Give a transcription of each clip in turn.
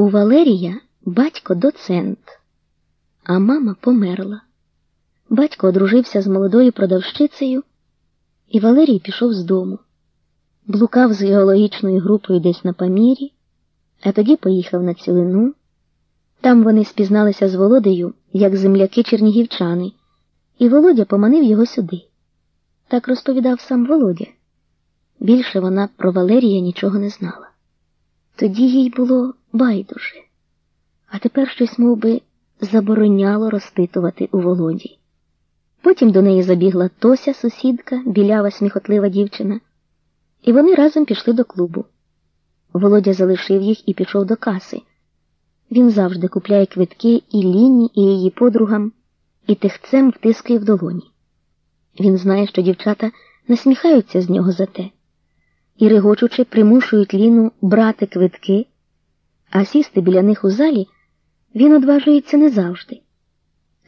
У Валерія батько доцент, а мама померла. Батько одружився з молодою продавщицею, і Валерій пішов з дому. Блукав з геологічною групою десь на Памірі, а тоді поїхав на цілину. Там вони спізналися з Володею, як земляки чернігівчани, і Володя поманив його сюди. Так розповідав сам Володя. Більше вона про Валерія нічого не знала. Тоді їй було байдуже, а тепер щось мов би, забороняло розпитувати у Володі. Потім до неї забігла Тося, сусідка, білява сміхотлива дівчина, і вони разом пішли до клубу. Володя залишив їх і пішов до каси. Він завжди купляє квитки і Ліні, і її подругам, і тихцем втискує в долоні. Він знає, що дівчата насміхаються з нього за те, і, регочучи, примушують Ліну брати квитки, а сісти біля них у залі він одважується не завжди.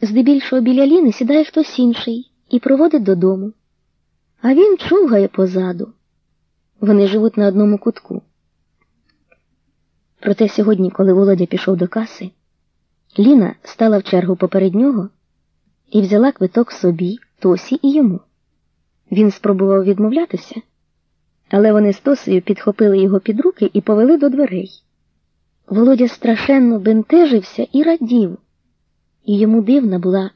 Здебільшого біля Ліни сідає хтось інший і проводить додому, а він чугає позаду. Вони живуть на одному кутку. Проте сьогодні, коли Володя пішов до каси, Ліна стала в чергу поперед нього і взяла квиток собі, Тосі і йому. Він спробував відмовлятися, але вони з Тосею підхопили його під руки і повели до дверей. Володя страшенно бентежився і радів, і йому дивна була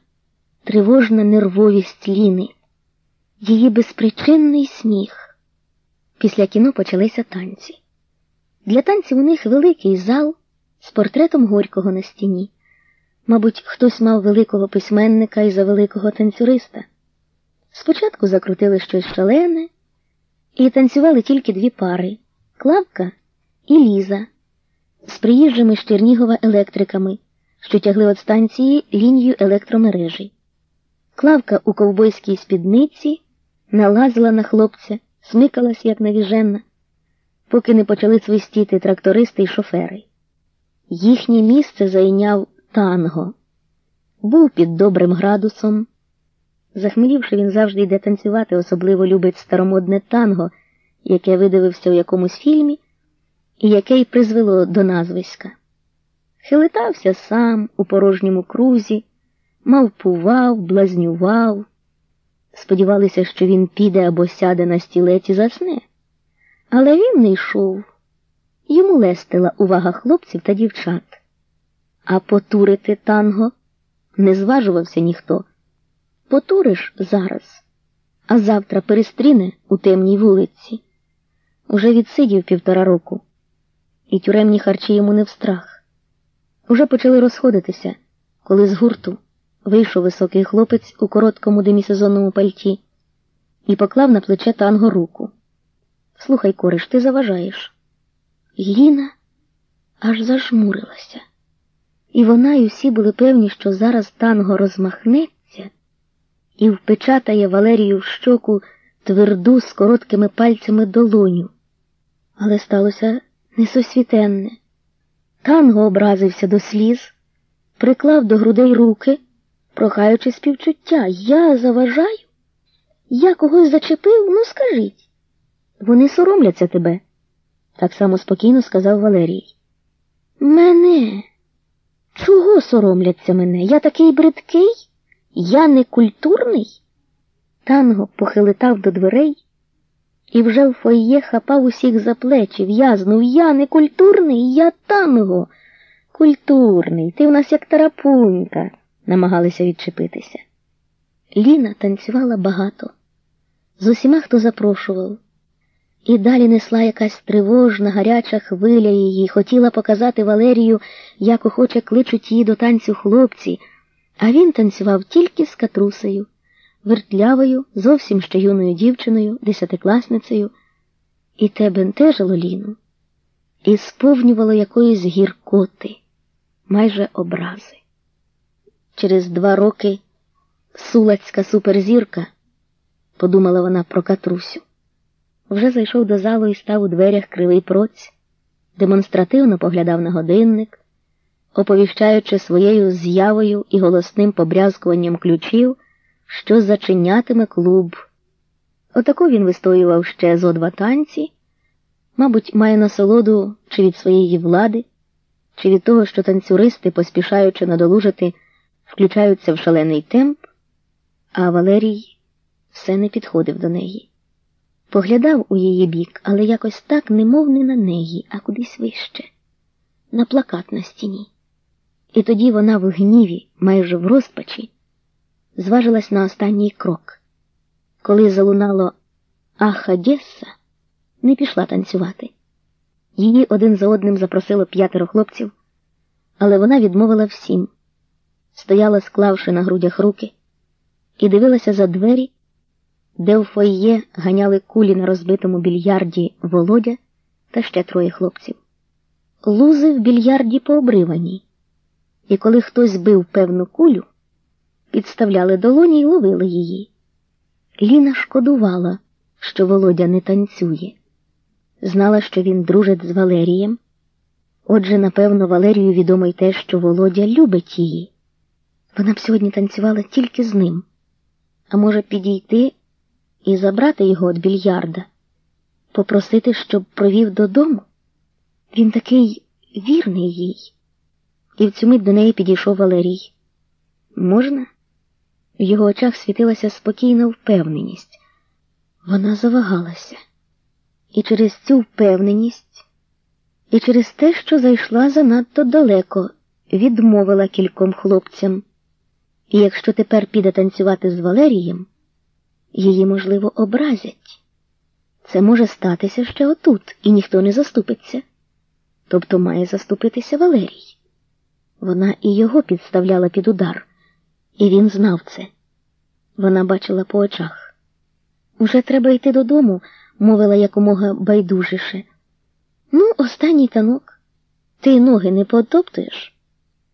тривожна нервовість Ліни, її безпричинний сміх. Після кіно почалися танці. Для танців у них великий зал з портретом Горького на стіні. Мабуть, хтось мав великого письменника і за великого танцюриста. Спочатку закрутили щось шалене і танцювали тільки дві пари Клавка і Ліза з приїжджими з Чернігова електриками, що тягли від станції лінію електромережі. Клавка у ковбойській спідниці налазила на хлопця, смикалась, як навіженна поки не почали свистіти трактористи й шофери. Їхнє місце зайняв танго, був під добрим градусом. Захмелівши, він завжди йде танцювати, особливо любить старомодне танго, яке видивився у якомусь фільмі яке й призвело до назвиська. Хилитався сам у порожньому крузі, мавпував, блазнював. Сподівалися, що він піде або сяде на стілець і засне. Але він не йшов. Йому лестила увага хлопців та дівчат. А потурити танго не зважувався ніхто. Потуриш зараз, а завтра перестріне у темній вулиці. Уже відсидів півтора року, і тюремні харчі йому не в страх. Уже почали розходитися, коли з гурту вийшов високий хлопець у короткому демісезонному пальті і поклав на плече танго руку. Слухай, кориш, ти заважаєш. Ліна аж зажмурилася, і вона і всі були певні, що зараз танго розмахнеться і впечатає Валерію в щоку тверду з короткими пальцями долоню. Але сталося несосвітенне. Танго образився до сліз, приклав до грудей руки, прохаючи співчуття. Я заважаю? Я когось зачепив? Ну, скажіть. Вони соромляться тебе, так само спокійно сказав Валерій. Мене? Чого соромляться мене? Я такий бридкий? Я не культурний? Танго похилитав до дверей і вже в фойє хапав усіх за плечі, в'язнув я не культурний, я танго. Культурний, ти в нас як тарапунька, намагалися відчепитися. Ліна танцювала багато. З усіма, хто запрошував. І далі несла якась тривожна, гаряча хвиля її, хотіла показати Валерію, як охоче кличуть її до танцю хлопці, а він танцював тільки з катрусею, вертлявою, зовсім ще юною дівчиною, десятикласницею, і те бентежило Ліну, і сповнювало якоїсь гіркоти, майже образи. Через два роки сулацька суперзірка, подумала вона про катрусю вже зайшов до залу і став у дверях кривий проць, демонстративно поглядав на годинник, оповіщаючи своєю з'явою і голосним побрязкуванням ключів, що зачинятиме клуб. Отаку він вистоював ще зо два танці, мабуть, має насолоду чи від своєї влади, чи від того, що танцюристи, поспішаючи надолужити, включаються в шалений темп, а Валерій все не підходив до неї. Поглядав у її бік, але якось так, немов не на неї, а кудись вище, на плакат на стіні. І тоді вона в гніві, майже в розпачі, зважилась на останній крок. Коли залунало Ах, Одесса, не пішла танцювати. Її один за одним запросило п'ятеро хлопців, але вона відмовила всім, стояла, склавши на грудях руки, і дивилася за двері, де у фойє ганяли кулі на розбитому більярді Володя та ще троє хлопців. Лузи в більярді пообривані, і коли хтось бив певну кулю, підставляли долоні й ловили її. Ліна шкодувала, що Володя не танцює. Знала, що він дружить з Валерієм. Отже, напевно, Валерію відомо й те, що Володя любить її. Вона б сьогодні танцювала тільки з ним, а може підійти і забрати його від більярда, попросити, щоб провів додому. Він такий вірний їй. І в цю мить до неї підійшов Валерій. Можна? В його очах світилася спокійна впевненість. Вона завагалася. І через цю впевненість, і через те, що зайшла занадто далеко, відмовила кільком хлопцям. І якщо тепер піде танцювати з Валерієм, її, можливо, образять. Це може статися ще отут, і ніхто не заступиться. Тобто має заступитися Валерій. Вона і його підставляла під удар, і він знав це. Вона бачила по очах. Уже треба йти додому, мовила якомога байдужіше. Ну, останній танок. Ти ноги не потоптуєш?